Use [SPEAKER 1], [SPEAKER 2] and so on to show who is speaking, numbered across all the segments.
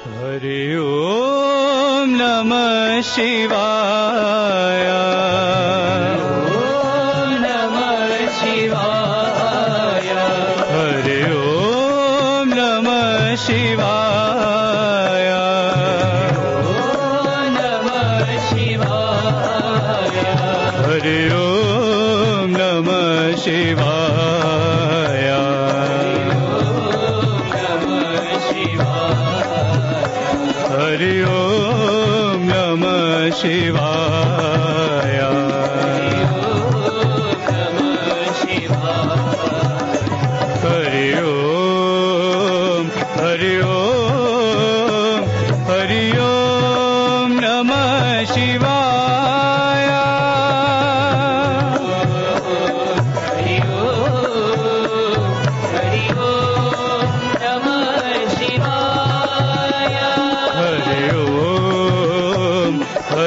[SPEAKER 1] हरि ॐ नमः शिवाय।
[SPEAKER 2] ॐ नमः शिवाय।
[SPEAKER 1] हरि ॐ नमः शिवाय।
[SPEAKER 2] ॐ नमः शिवाय।
[SPEAKER 1] हरि ॐ नमः शिवाय हरि ॐ नमः शिवाय। हरि ॐ हरि ॐ हरि ॐ नमः शिवाय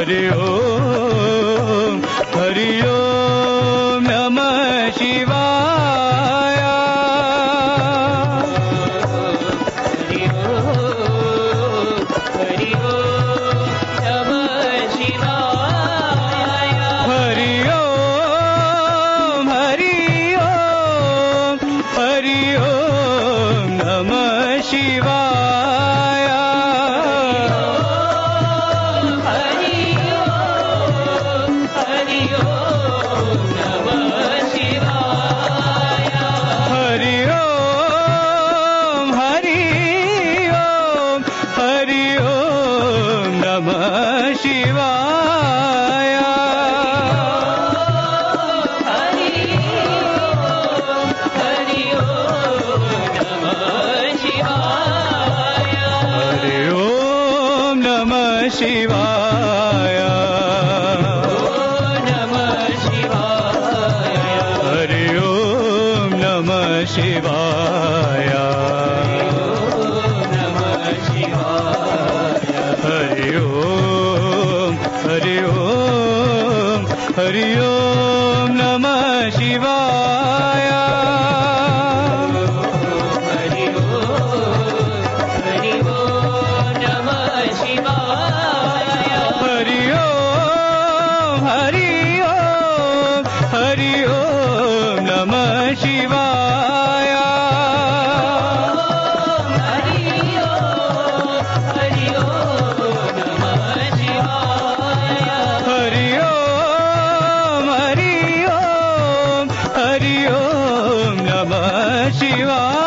[SPEAKER 2] हरि ॐ हरि ॐ नमः शिवाय।
[SPEAKER 1] हरि ॐ हरि ॐ नमः शिवाय
[SPEAKER 2] हरि ॐ हरि ॐ
[SPEAKER 1] हरि ॐ नमः शिवाय
[SPEAKER 2] शिवाय।
[SPEAKER 1] हरि ॐ नमः शिवाय।
[SPEAKER 2] हरि ॐ नमः शिवाय
[SPEAKER 1] हरि ॐ नमः शिवाय। हरि ॐ हरि नमः शिवाय नमः शिवाय